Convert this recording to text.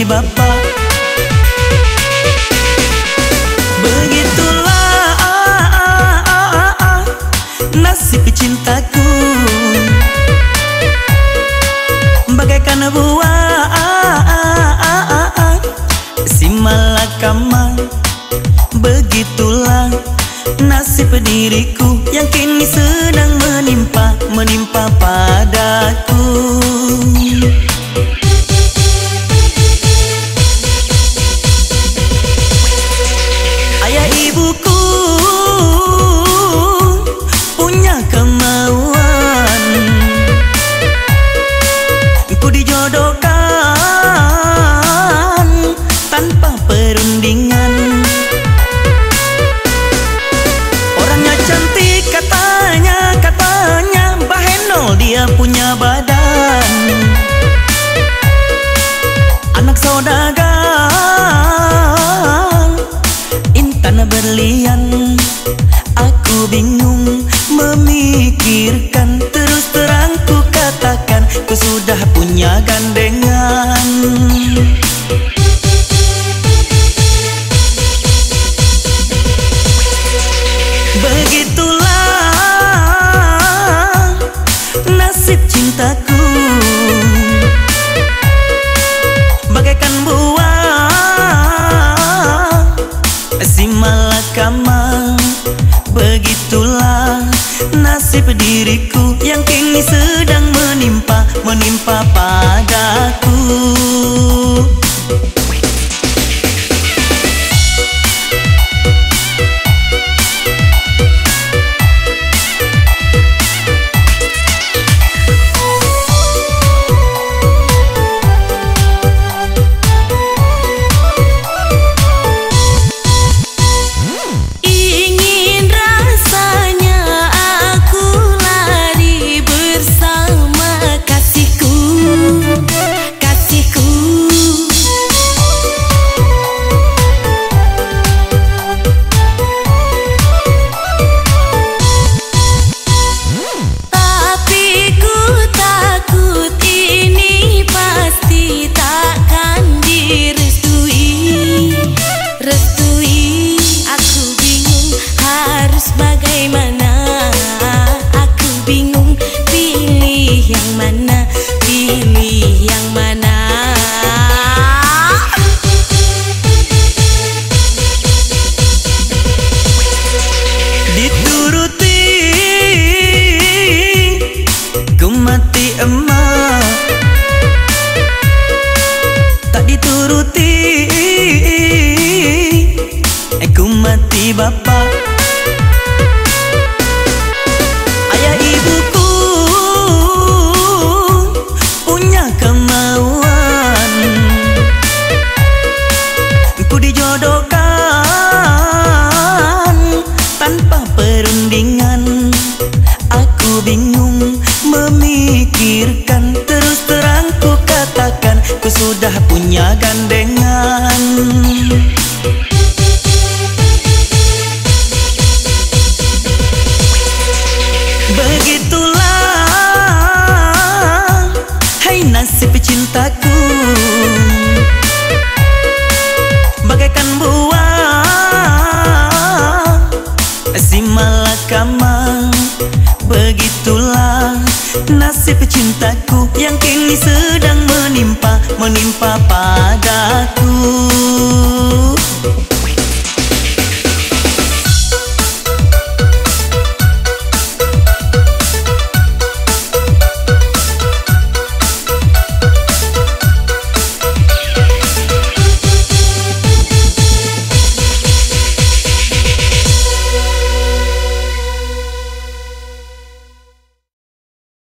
bapak. Begitulah Nasib cintaku. Bagaikan buah Si malakama Begitulah nasib diriku Yang kini sedang menimpa Menimpa padaku Aku bingung memikirkan Si malakama. Begitulah nasib diriku Yang kini sedang menimpa Menimpa padaku pilih yang mana Pilih yang mana punya gandengan. Begitulah Hai nasib cintaku. Bagaikan buah Si malakama. Begitulah nasib cintaku Yang kini sedang menimpa Menimpa padaku